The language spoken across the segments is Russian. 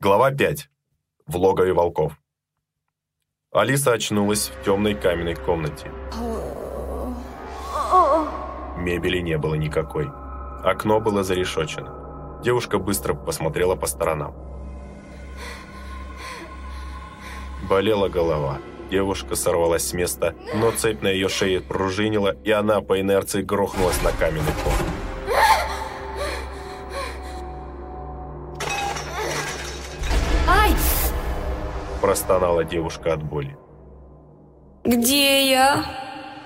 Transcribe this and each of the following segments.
Глава 5. В логове волков. Алиса очнулась в темной каменной комнате. Мебели не было никакой. Окно было зарешочено. Девушка быстро посмотрела по сторонам. Болела голова. Девушка сорвалась с места, но цепь на ее шее пружинила, и она по инерции грохнулась на каменный пол. Простонала девушка от боли. Где я?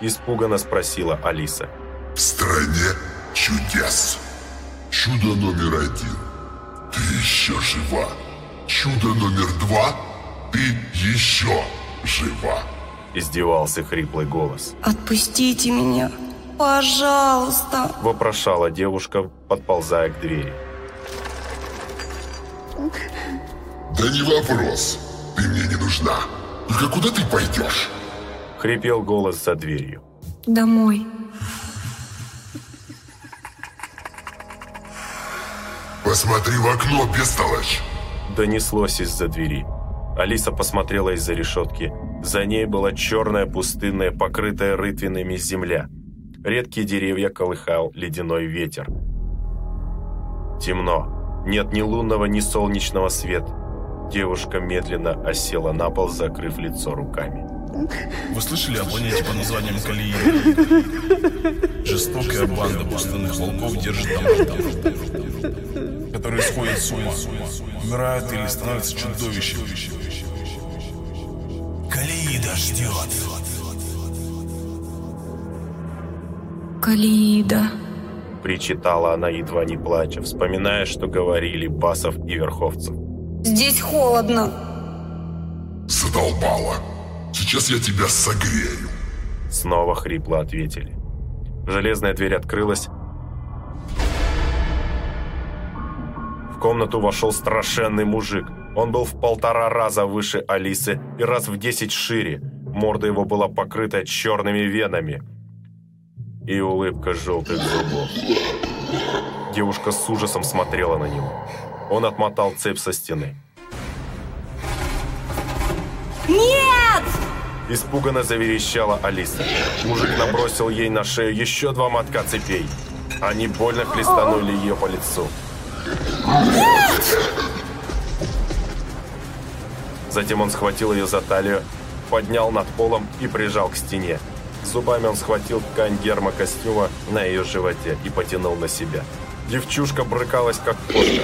Испуганно спросила Алиса. В стране чудес. Чудо номер один. Ты еще жива. Чудо номер два. Ты еще жива. Издевался хриплый голос. Отпустите меня. Пожалуйста. Вопрошала девушка, подползая к двери. Да не вопрос. Ты мне не нужна. Только куда ты пойдешь? Хрипел голос за дверью. Домой. Посмотри в окно, бестолочь. Донеслось из-за двери. Алиса посмотрела из-за решетки. За ней была черная, пустынная, покрытая рытвинами земля. Редкие деревья колыхал ледяной ветер. Темно. Нет ни лунного, ни солнечного света. Девушка медленно осела на пол, закрыв лицо руками. Вы слышали о планете под названием Калиин? Жестокая банда пустынных волков держит там которые сходят с ума, умирают или становятся чудовищами. Калиида ждет. Калида. Причитала она, едва не плача, вспоминая, что говорили Басов и Верховцев. Здесь холодно. Задолбала. Сейчас я тебя согрею. Снова хрипло ответили. Железная дверь открылась. В комнату вошел страшенный мужик. Он был в полтора раза выше Алисы и раз в десять шире. Морда его была покрыта черными венами. И улыбка желтых зубов. Девушка с ужасом смотрела на него. Он отмотал цепь со стены. Нет! Испуганно заверещала Алиса. Мужик набросил ей на шею еще два мотка цепей. Они больно хлестанули ее по лицу. Затем он схватил ее за талию, поднял над полом и прижал к стене. Зубами он схватил ткань гермокостюма на ее животе и потянул на себя. Девчушка брыкалась, как кошка.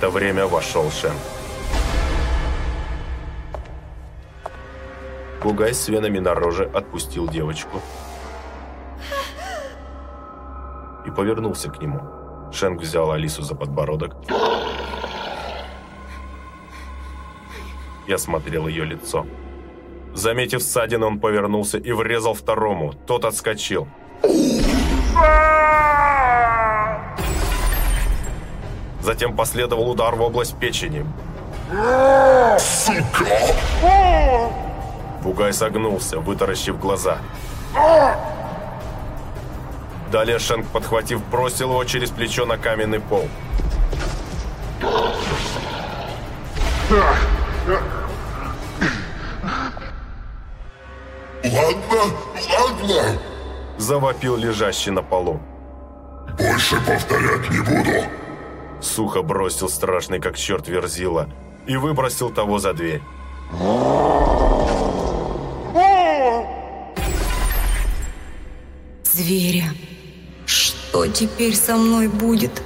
Это время вошел Шен. Бугай с венами на роже отпустил девочку и повернулся к нему. Шенк взял Алису за подбородок и осмотрел ее лицо. Заметив ссадину, он повернулся и врезал второму. Тот отскочил. Затем последовал удар в область печени. Бугай согнулся, вытаращив глаза. Далее Шенк, подхватив, бросил его через плечо на каменный пол. Ладно, ладно. Завопил лежащий на полу. Больше повторять не буду. Сухо бросил страшный, как черт верзила, и выбросил того за дверь. Зверя. Что теперь со мной будет?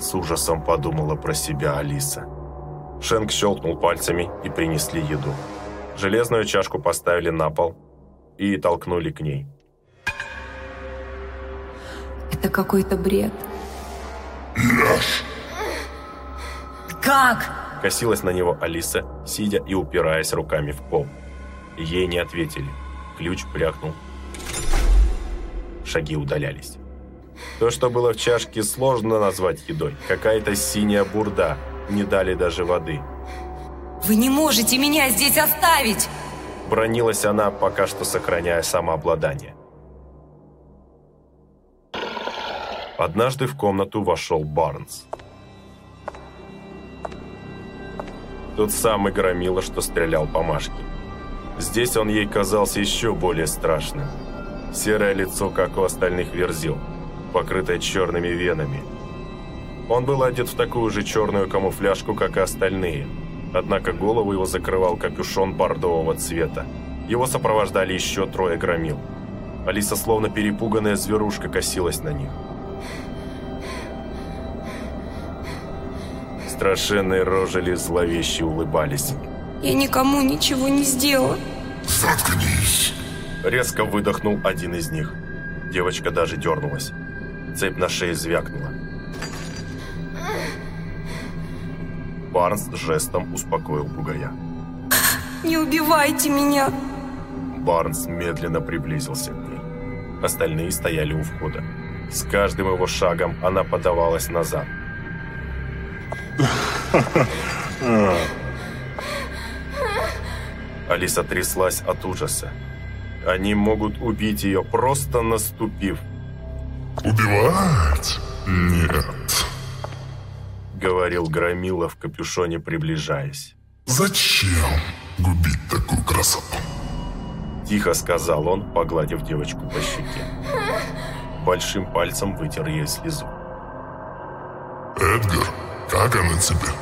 С ужасом подумала про себя Алиса. Шенк щелкнул пальцами и принесли еду. Железную чашку поставили на пол и толкнули к ней. Это какой-то бред. Ешь. Как? Косилась на него Алиса, сидя и упираясь руками в пол. Ей не ответили. Ключ брякнул. Шаги удалялись. То, что было в чашке, сложно назвать едой. Какая-то синяя бурда. не дали даже воды. Вы не можете меня здесь оставить! Бронилась она, пока что сохраняя самообладание. Однажды в комнату вошел Барнс. Тот самый громила, что стрелял по Машке. Здесь он ей казался еще более страшным. Серое лицо, как у остальных верзил, покрытое черными венами. Он был одет в такую же черную камуфляжку, как и остальные. Однако голову его закрывал капюшон бордового цвета. Его сопровождали еще трое громил. Алиса, словно перепуганная зверушка, косилась на них. Страшенные рожели зловеще улыбались. Я никому ничего не сделала. Заткнись. Резко выдохнул один из них. Девочка даже дернулась. Цепь на шее звякнула. Барнс жестом успокоил бугая. Не убивайте меня! Барнс медленно приблизился к ней. Остальные стояли у входа. С каждым его шагом она подавалась назад. Алиса тряслась от ужаса. Они могут убить ее, просто наступив. Убивать? Нет. Говорил Громила в капюшоне, приближаясь. Зачем губить такую красоту? Тихо сказал он, погладив девочку по щеке. Большим пальцем вытер ей слезу. Эдгар, как она тебе?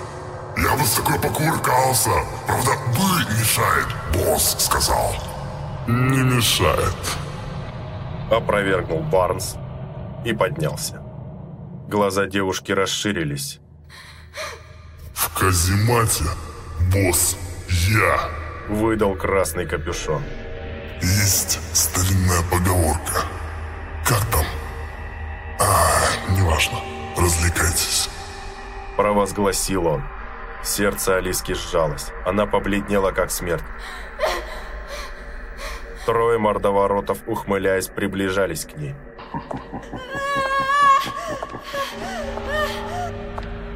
Я бы с такой покуркался. Правда, бы мешает, босс сказал. Не мешает. Опровергнул Барнс и поднялся. Глаза девушки расширились. В каземате, босс, я. Выдал красный капюшон. Есть старинная поговорка. Как там? А, неважно. Развлекайтесь. Провозгласил он. Сердце Алиски сжалось. Она побледнела, как смерть. Трое мордоворотов, ухмыляясь, приближались к ней.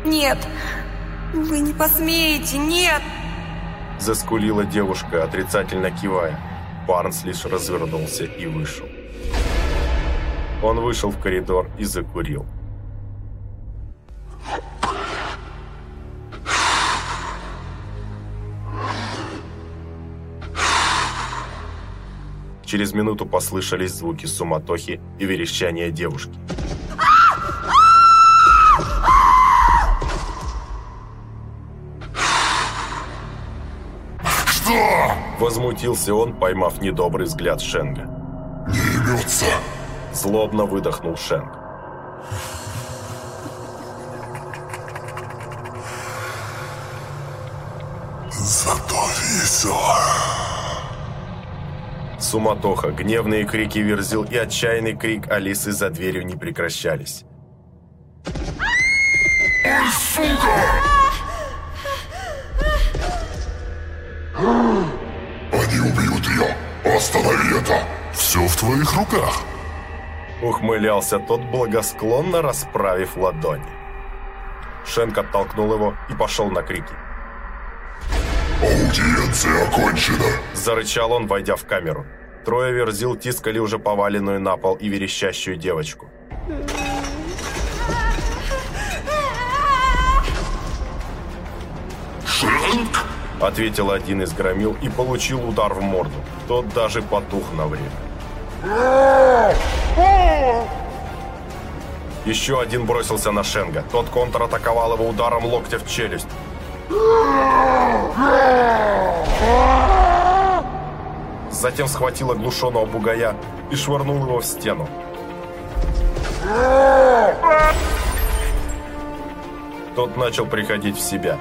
Нет! Вы не посмеете, нет! Заскулила девушка, отрицательно кивая. Барнс лишь развернулся и вышел. Он вышел в коридор и закурил. Через минуту послышались звуки суматохи и верещания девушки. Что? Возмутился он, поймав недобрый взгляд Шенга. Не имется. Злобно выдохнул Шенг. Суматоха, гневные крики Верзил и отчаянный крик Алисы за дверью не прекращались. Ой, сука! Они убьют ее. Останови это. Все в твоих руках. Ухмылялся тот, благосклонно расправив ладони. Шенк оттолкнул его и пошел на крики. Аудиенция окончена. Зарычал он, войдя в камеру. Трое верзил тискали уже поваленную на пол и верещащую девочку. Шенк? Ответил один из громил и получил удар в морду. Тот даже потух на время. Еще один бросился на Шенга. Тот контратаковал его ударом локтя в челюсть. Затем схватил оглушенного бугая и швырнул его в стену. Тот начал приходить в себя.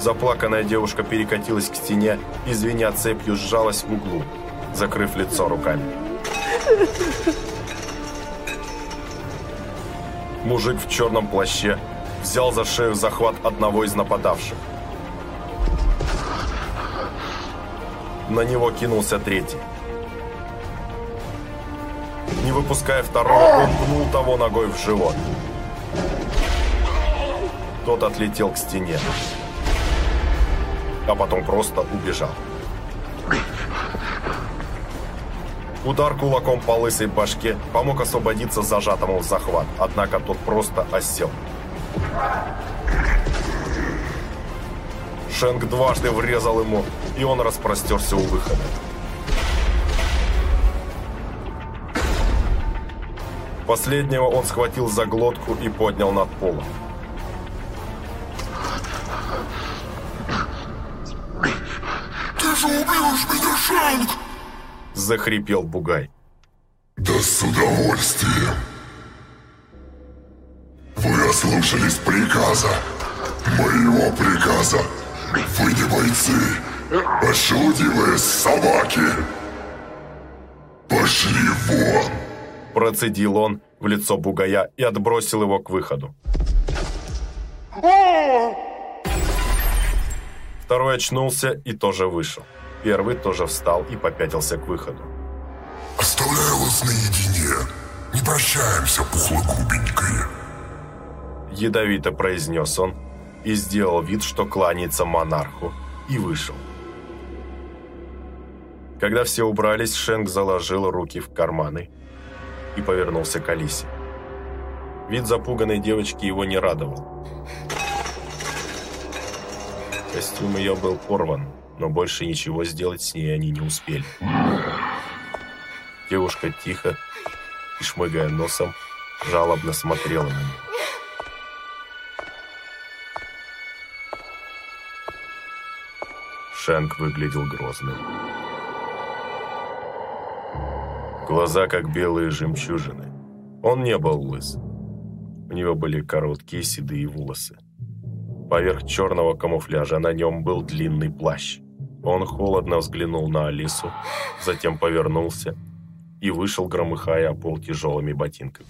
Заплаканная девушка перекатилась к стене и, звеня цепью, сжалась в углу, закрыв лицо руками. Мужик в черном плаще взял за шею захват одного из нападавших. На него кинулся третий. Не выпуская второго, он пнул того ногой в живот. Тот отлетел к стене, а потом просто убежал. Удар кулаком по лысой башке помог освободиться зажатому в захват, однако тот просто осел. Шенк дважды врезал ему, и он распростерся у выхода. Последнего он схватил за глотку и поднял над полом. Ты же убьешь меня, Шанг! Захрипел Бугай. Да с удовольствием. Вы ослушались приказа. Моего приказа. Вы не бойцы, шелудивые собаки. Пошли вон. Процедил он в лицо Бугая и отбросил его к выходу. Второй очнулся и тоже вышел. Первый тоже встал и попятился к выходу. Оставляю вас наедине. Не прощаемся, пухлогубенькая. Ядовито произнес он и сделал вид, что кланяется монарху, и вышел. Когда все убрались, Шенк заложил руки в карманы и повернулся к Алисе. Вид запуганной девочки его не радовал. Костюм ее был порван, но больше ничего сделать с ней они не успели. Девушка тихо и, шмыгая носом, жалобно смотрела на него. Шенк выглядел грозным. Глаза, как белые жемчужины. Он не был лыс. У него были короткие седые волосы. Поверх черного камуфляжа на нем был длинный плащ. Он холодно взглянул на Алису, затем повернулся и вышел, громыхая о пол тяжелыми ботинками.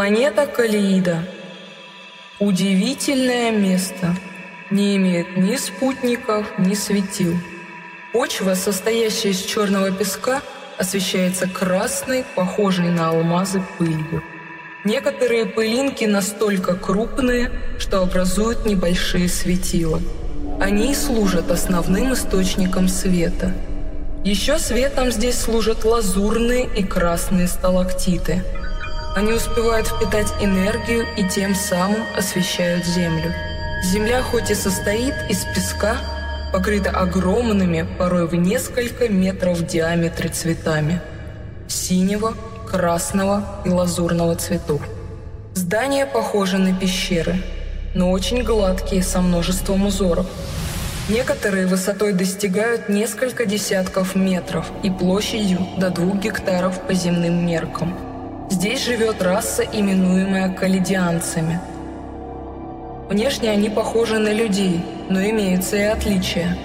Планета Калиида. Удивительное место. Не имеет ни спутников, ни светил. Почва, состоящая из черного песка, освещается красной, похожей на алмазы пылью. Некоторые пылинки настолько крупные, что образуют небольшие светила. Они служат основным источником света. Еще светом здесь служат лазурные и красные сталактиты – они успевают впитать энергию и тем самым освещают Землю. Земля хоть и состоит из песка, покрыта огромными, порой в несколько метров в диаметре цветами. Синего, красного и лазурного цветов. Здания похожи на пещеры, но очень гладкие, со множеством узоров. Некоторые высотой достигают несколько десятков метров и площадью до двух гектаров по земным меркам – Здесь живет раса, именуемая каледианцами. Внешне они похожи на людей, но имеются и отличия.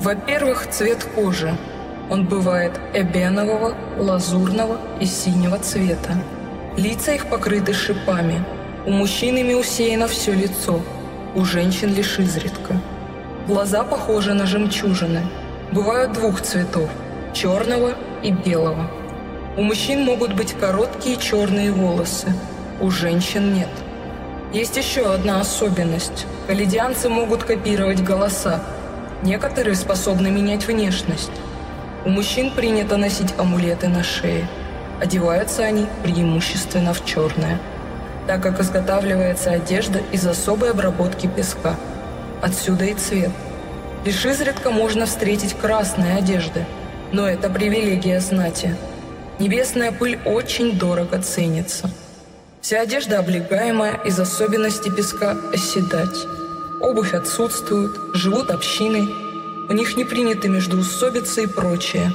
Во-первых, цвет кожи. Он бывает эбенового, лазурного и синего цвета. Лица их покрыты шипами. У мужчин ими усеяно все лицо, у женщин лишь изредка. Глаза похожи на жемчужины. Бывают двух цветов – черного и белого. У мужчин могут быть короткие черные волосы, у женщин нет. Есть еще одна особенность. Каледианцы могут копировать голоса. Некоторые способны менять внешность. У мужчин принято носить амулеты на шее. Одеваются они преимущественно в черное, так как изготавливается одежда из особой обработки песка. Отсюда и цвет. Лишь изредка можно встретить красные одежды, но это привилегия знати – Небесная пыль очень дорого ценится. Вся одежда облегаемая из особенностей песка оседать. Обувь отсутствует, живут общиной. У них не приняты междоусобицы и прочее.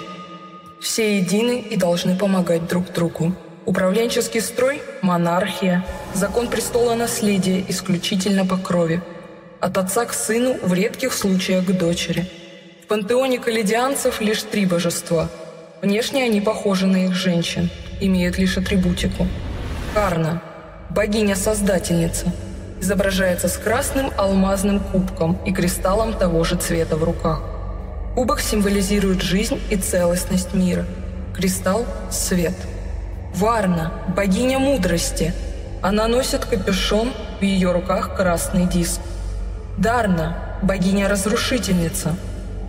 Все едины и должны помогать друг другу. Управленческий строй – монархия, закон престола наследия исключительно по крови. От отца к сыну, в редких случаях к дочери. В пантеоне каледианцев лишь три божества – Внешне они похожи на их женщин, имеют лишь атрибутику. Карна – богиня-создательница. изображается с красным алмазным кубком и кристаллом того же цвета в руках. Кубок символизирует жизнь и целостность мира. Кристалл – свет. Варна – богиня мудрости. Она носит капюшон, в ее руках красный диск. Дарна – богиня-разрушительница.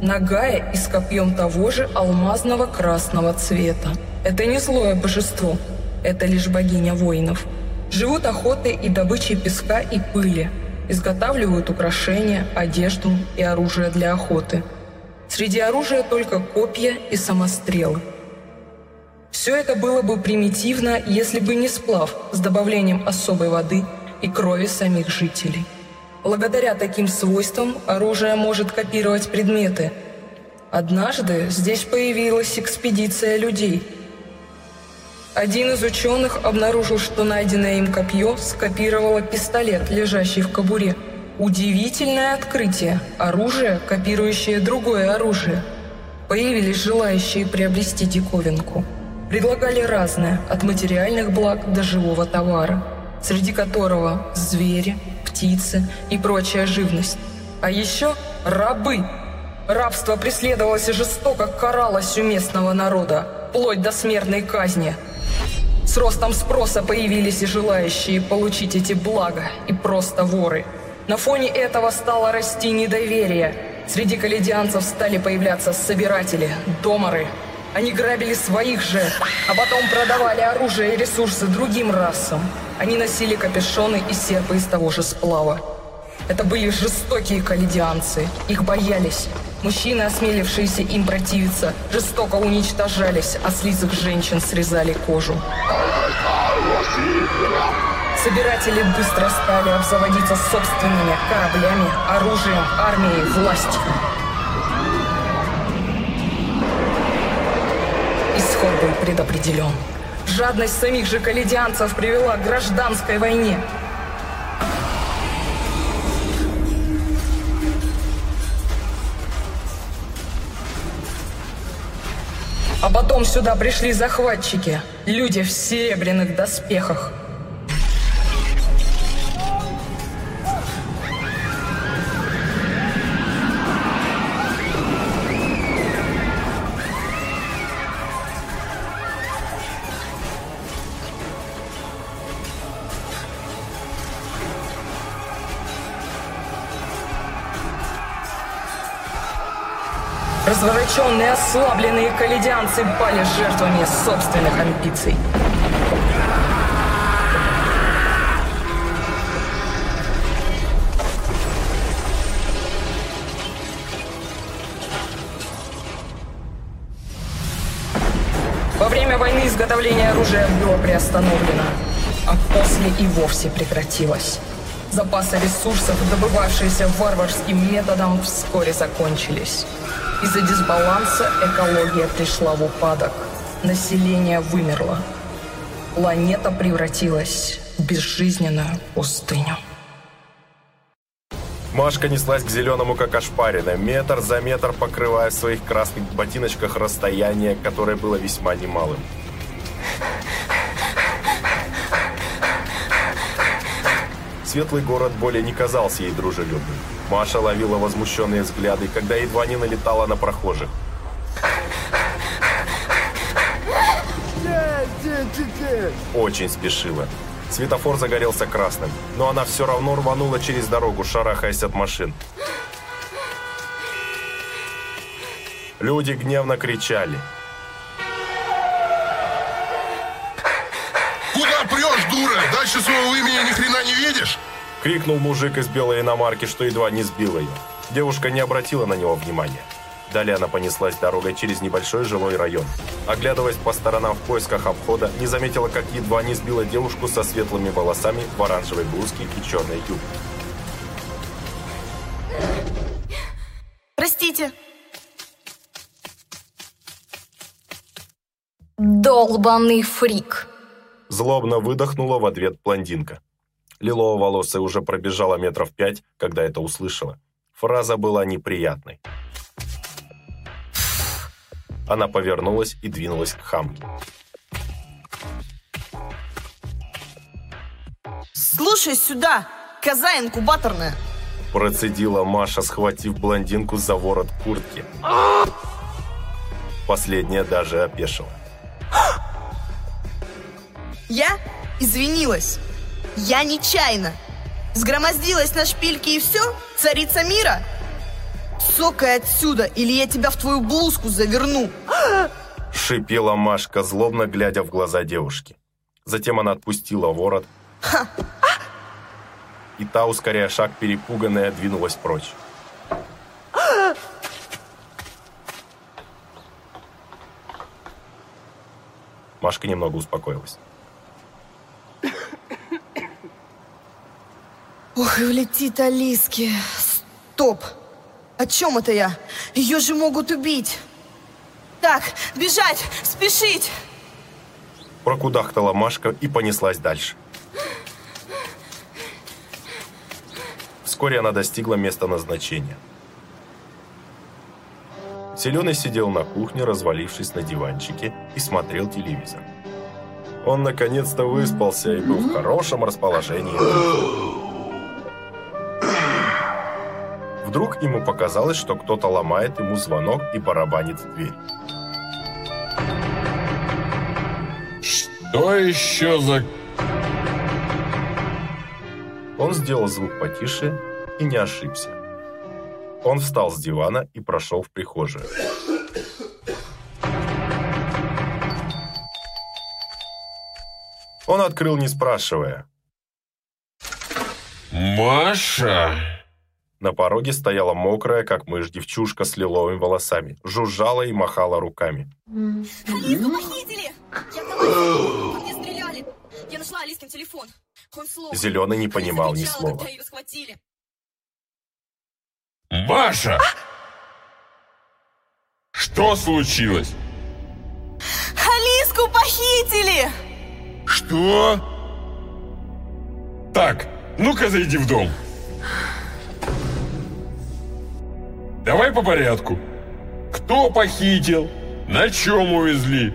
Нагая и с копьем того же алмазного красного цвета. Это не злое божество, это лишь богиня воинов. Живут охотой и добычей песка и пыли. Изготавливают украшения, одежду и оружие для охоты. Среди оружия только копья и самострелы. Все это было бы примитивно, если бы не сплав с добавлением особой воды и крови самих жителей. Благодаря таким свойствам оружие может копировать предметы. Однажды здесь появилась экспедиция людей. Один из ученых обнаружил, что найденное им копье скопировало пистолет, лежащий в кобуре. Удивительное открытие – оружие, копирующее другое оружие. Появились желающие приобрести диковинку. Предлагали разное, от материальных благ до живого товара, среди которого звери, птицы и прочая живность. А еще рабы. Рабство преследовалось и жестоко каралось у местного народа, вплоть до смертной казни. С ростом спроса появились и желающие получить эти блага, и просто воры. На фоне этого стало расти недоверие. Среди каледианцев стали появляться собиратели, доморы. Они грабили своих же, а потом продавали оружие и ресурсы другим расам. Они носили капюшоны и серпы из того же сплава. Это были жестокие каледианцы. Их боялись. Мужчины, осмелившиеся им противиться, жестоко уничтожались, а с лиц женщин срезали кожу. Собиратели быстро стали обзаводиться собственными кораблями, оружием, армией, властью. Исход был предопределен. Жадность самих же каледианцев привела к гражданской войне. А потом сюда пришли захватчики, люди в серебряных доспехах. Развороченные, ослабленные каледианцы пали жертвами собственных амбиций. Во время войны изготовление оружия было приостановлено, а после и вовсе прекратилось. Запасы ресурсов, добывавшиеся варварским методом, вскоре закончились. Из-за дисбаланса экология пришла в упадок. Население вымерло. Планета превратилась в безжизненную пустыню. Машка неслась к зеленому, как ошпаренная, метр за метр покрывая в своих красных ботиночках расстояние, которое было весьма немалым. Светлый город более не казался ей дружелюбным. Маша ловила возмущенные взгляды, когда едва не налетала на прохожих. Очень спешила. Светофор загорелся красным, но она все равно рванула через дорогу, шарахаясь от машин. Люди гневно кричали. Куда прешь, дура? Дальше своего имени не видишь? Крикнул мужик из белой иномарки, что едва не сбил ее. Девушка не обратила на него внимания. Далее она понеслась дорогой через небольшой жилой район. Оглядываясь по сторонам в поисках обхода, не заметила, как едва не сбила девушку со светлыми волосами в оранжевой блузке и черной юбке. Простите. Долбанный фрик. Злобно выдохнула в ответ блондинка. Лилово-волосая уже пробежала метров пять, когда это услышала. Фраза была неприятной. Она повернулась и двинулась к хамке. Слушай сюда. Коза инкубаторная. Процедила Маша, схватив блондинку за ворот куртки. Последняя даже опешила. Я извинилась. Я нечаянно. Сгромоздилась на шпильки и все? Царица мира? Сокай отсюда, или я тебя в твою блузку заверну. Шипела Машка, злобно глядя в глаза девушки. Затем она отпустила ворот. И та, ускоряя шаг, перепуганная, двинулась прочь. Машка немного успокоилась. Ох, и влетит Алиске. Стоп. О чем это я? Ее же могут убить. Так, бежать, спешить. Прокудахтала Машка и понеслась дальше. Вскоре она достигла места назначения. Зеленый сидел на кухне, развалившись на диванчике, и смотрел телевизор. Он наконец-то выспался и был в хорошем расположении. Вдруг ему показалось, что кто-то ломает ему звонок и барабанит в дверь. Что еще за... Он сделал звук потише и не ошибся. Он встал с дивана и прошел в прихожую. Он открыл, не спрашивая. Маша! На пороге стояла мокрая, как мышь, девчушка с лиловыми волосами. Жужжала и махала руками. Алиску похитили! Я в По мне стреляли. Я нашла Алискин телефон. Он сломан. Зеленый не понимал ни слова. когда ее схватили. Маша! Что случилось? Алиску похитили! Что? Так, ну-ка зайди в дом. Давай по порядку. Кто похитил? На чем увезли?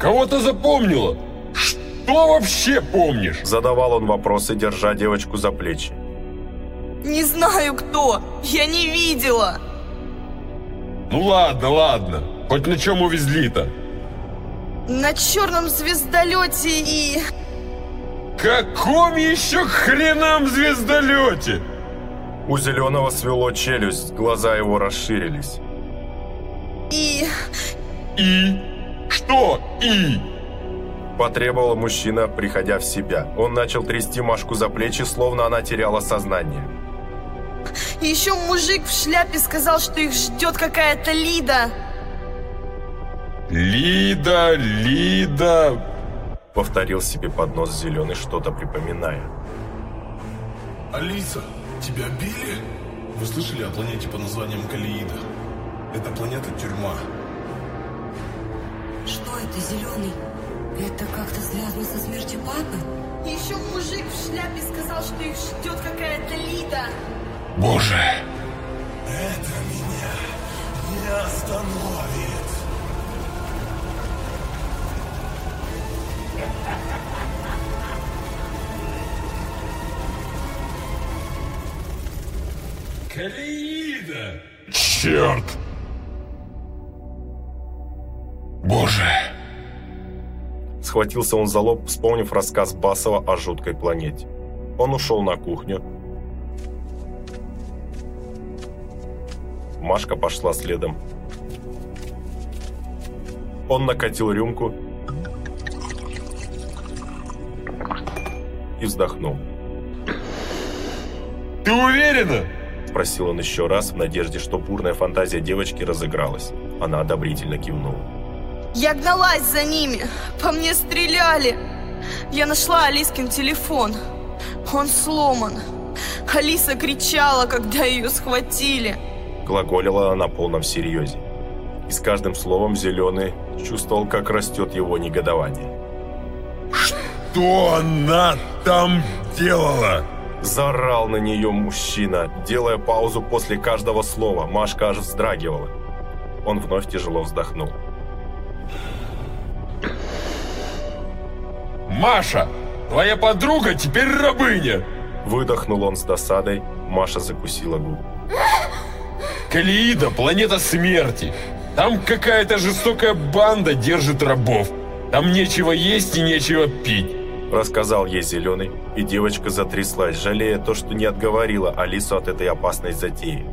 Кого-то запомнила? Что вообще помнишь? Задавал он вопросы, держа девочку за плечи. Не знаю кто. Я не видела. Ну ладно, ладно. Хоть на чем увезли-то? На черном звездолете и... Каком еще хренам звездолете? У Зеленого свело челюсть, глаза его расширились. И... И? Что и? Потребовал мужчина, приходя в себя. Он начал трясти Машку за плечи, словно она теряла сознание. и еще мужик в шляпе сказал, что их ждет какая-то Лида. Лида, Лида. Повторил себе под нос Зеленый, что-то припоминая. Алиса, тебя били? Вы слышали о планете под названием Калиида? Это планета-тюрьма. Что это, зеленый? Это как-то связано со смертью папы? Еще мужик в шляпе сказал, что их ждет какая-то Лида. Боже. Это меня не остановит. Калиида. Черт. Боже. Схватился он за лоб, вспомнив рассказ Басова о жуткой планете. Он ушел на кухню. Машка пошла следом. Он накатил рюмку и вздохнул. Ты уверена? Спросил он еще раз, в надежде, что бурная фантазия девочки разыгралась. Она одобрительно кивнула. Я гналась за ними. По мне стреляли. Я нашла Алискин телефон. Он сломан. Алиса кричала, когда ее схватили. Глаголила она на полном серьезе. И с каждым словом Зеленый чувствовал, как растет его негодование. Что она там делала? Зарал на нее мужчина, делая паузу после каждого слова. Машка аж вздрагивала. Он вновь тяжело вздохнул. Маша, твоя подруга теперь рабыня. Выдохнул он с досадой, Маша закусила губу. Калиида, планета смерти. Там какая-то жестокая банда держит рабов. Там нечего есть и нечего пить. Рассказал ей Зеленый, и девочка затряслась, жалея то, что не отговорила Алису от этой опасной затеи.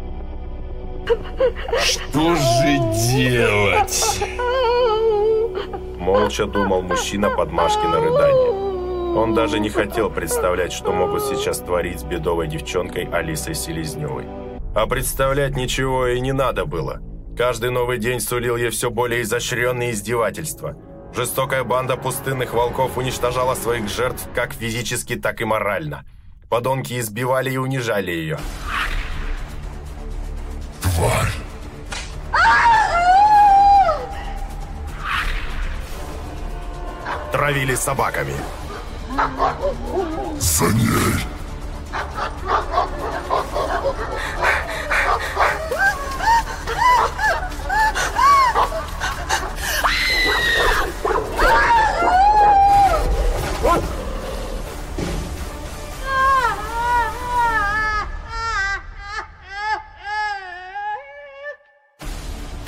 Что же делать? Молча думал мужчина под Машкино рыдание. Он даже не хотел представлять, что могут сейчас творить с бедовой девчонкой Алисой Селезневой. А представлять ничего и не надо было. Каждый новый день сулил ей все более изощренные издевательства. Жестокая банда пустынных волков уничтожала своих жертв как физически, так и морально. Подонки избивали и унижали ее. Тварь! Травили собаками. За ней!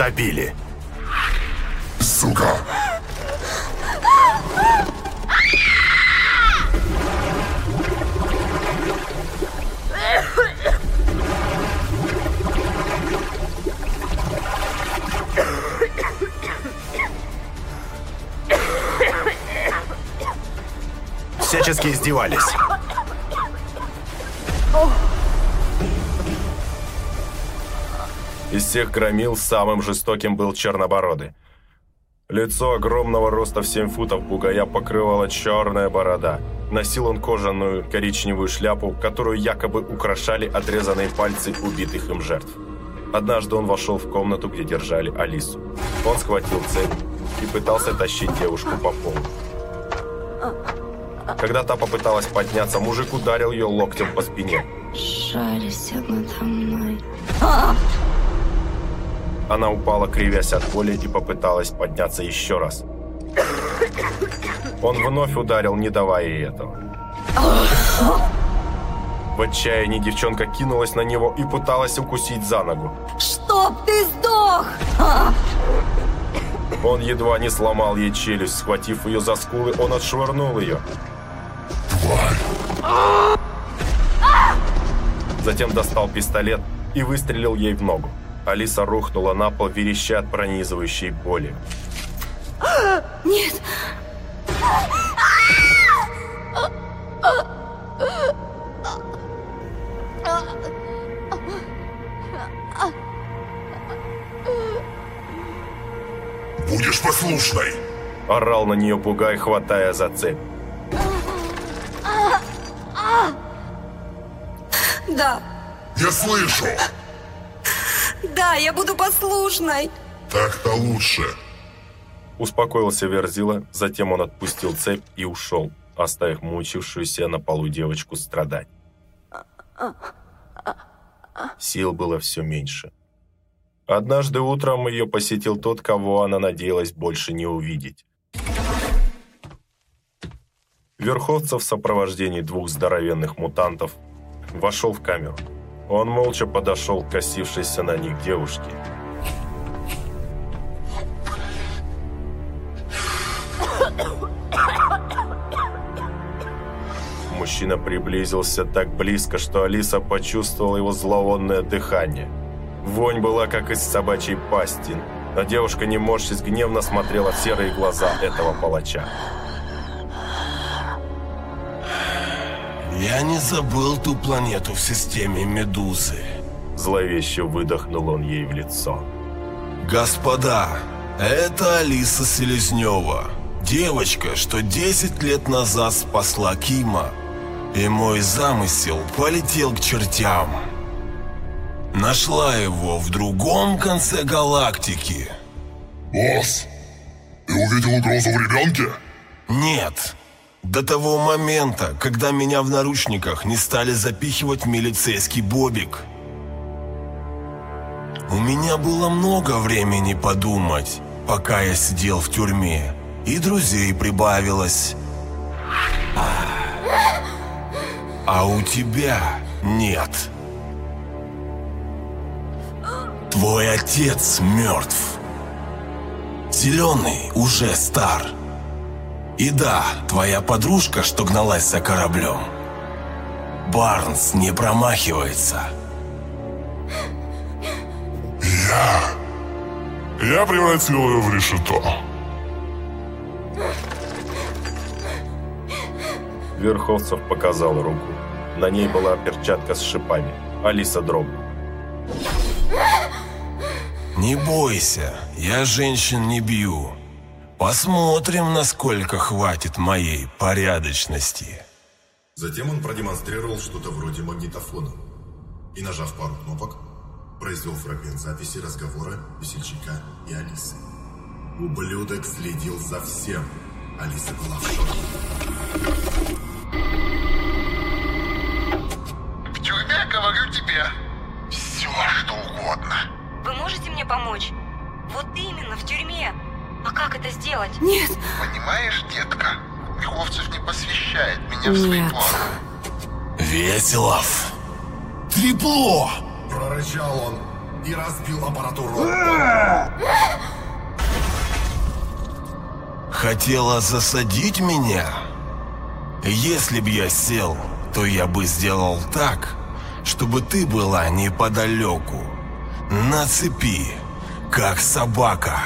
Топили. Сука! Всячески издевались. Всех громил самым жестоким был Чернобородый. Лицо огромного роста в 7 футов бугая покрывала черная борода. Носил он кожаную коричневую шляпу, которую якобы украшали отрезанные пальцы убитых им жертв. Однажды он вошел в комнату, где держали Алису. Он схватил цепь и пытался тащить девушку по полу. Когда та попыталась подняться, мужик ударил ее локтем по спине. Шарься надо мной. Она упала, кривясь от боли, и попыталась подняться еще раз. Он вновь ударил, не давая ей этого. В отчаянии девчонка кинулась на него и пыталась укусить за ногу. Чтоб ты сдох! Он едва не сломал ей челюсть. Схватив ее за скулы, он отшвырнул ее. Тварь! Затем достал пистолет и выстрелил ей в ногу. Алиса рухнула на пол, вереща от пронизывающей боли. Нет! Будешь послушной! Орал на нее пугай, хватая за цепь. Да, Я слышу! Да, я буду послушной. Так-то лучше. Успокоился Верзила, затем он отпустил цепь и ушел, оставив мучившуюся на полу девочку страдать. Сил было все меньше. Однажды утром ее посетил тот, кого она надеялась больше не увидеть. Верховцев в сопровождении двух здоровенных мутантов вошел в камеру. Он молча подошел к косившейся на них девушке. Мужчина приблизился так близко, что Алиса почувствовала его зловонное дыхание. Вонь была как из собачьей пасти, но девушка, не морщись, гневно смотрела в серые глаза этого палача. Я не забыл ту планету в системе Медузы. Зловеще выдохнул он ей в лицо. Господа, это Алиса Селезнева. Девочка, что 10 лет назад спасла Кима. И мой замысел полетел к чертям. Нашла его в другом конце галактики. Босс, ты увидел угрозу в ребенке? Нет. До того момента, когда меня в наручниках не стали запихивать в милицейский бобик. У меня было много времени подумать, пока я сидел в тюрьме, и друзей прибавилось. а у тебя нет. Твой отец мертв. Зеленый уже стар. И да, твоя подружка, что гналась за кораблем. Барнс не промахивается. Я... Я превратил ее в решето. Верховцев показал руку. На ней была перчатка с шипами. Алиса дрогнула. Не бойся, я женщин не бью. Посмотрим, насколько хватит моей порядочности. Затем он продемонстрировал что-то вроде магнитофона и, нажав пару кнопок, произвел фрагмент записи разговора весельчака и Алисы. Ублюдок следил за всем. Алиса была в шоке. В тюрьме, говорю тебе, все, что угодно. Вы можете мне помочь? Вот именно, в тюрьме. А как это сделать? Нет. Понимаешь, детка, Верховцев не посвящает меня в свои Нет. планы. Веселов. Трепло. Прорычал он и разбил аппаратуру. Хотела засадить меня? Если б я сел, то я бы сделал так, чтобы ты была неподалеку. На цепи, как собака.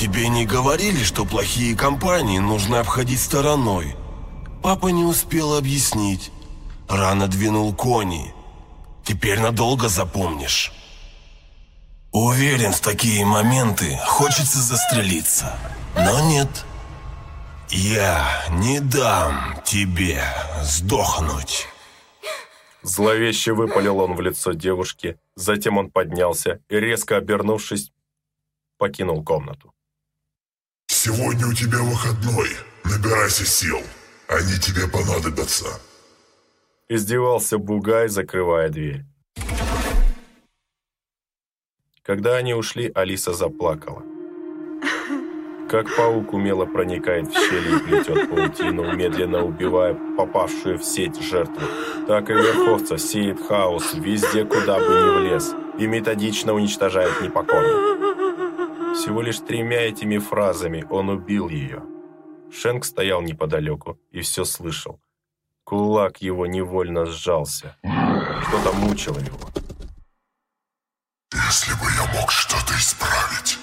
Тебе не говорили, что плохие компании нужно обходить стороной? Папа не успел объяснить. Рано двинул кони. Теперь надолго запомнишь. Уверен, в такие моменты хочется застрелиться. Но нет. Я не дам тебе сдохнуть. Зловеще выпалил он в лицо девушки, затем он поднялся и, резко обернувшись, покинул комнату. Сегодня у тебя выходной. Набирайся сил. Они тебе понадобятся. Издевался Бугай, закрывая дверь. Когда они ушли, Алиса заплакала. Как паук умело проникает в щели и плетет паутину, медленно убивая попавшую в сеть жертву, так и Верховцев сеет хаос везде, куда бы ни влез, и методично уничтожает непокорных. Всего лишь тремя этими фразами он убил ее. Шенк стоял неподалеку и все слышал. Кулак его невольно сжался. Что-то мучило его. Если бы я мог что-то исправить.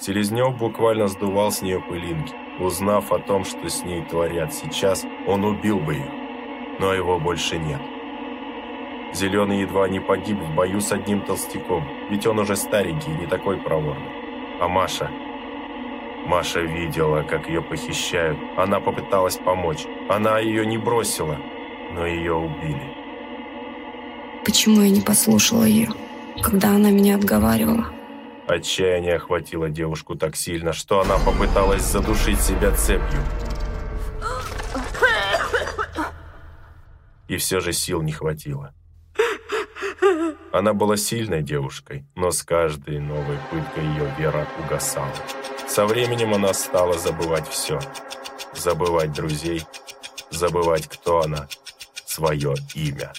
Селезнев буквально сдувал с нее пылинки. Узнав о том, что с ней творят сейчас, он убил бы ее. Но его больше нет. Зеленый едва не погиб в бою с одним толстяком, ведь он уже старенький и не такой проворный. А Маша... Маша видела, как ее похищают. Она попыталась помочь. Она ее не бросила, но ее убили. Почему я не послушала ее, когда она меня отговаривала? Отчаяние охватило девушку так сильно, что она попыталась задушить себя цепью. И все же сил не хватило. Она была сильной девушкой, но с каждой новой пыткой ее вера угасала. Со временем она стала забывать все. Забывать друзей, забывать, кто она, свое имя.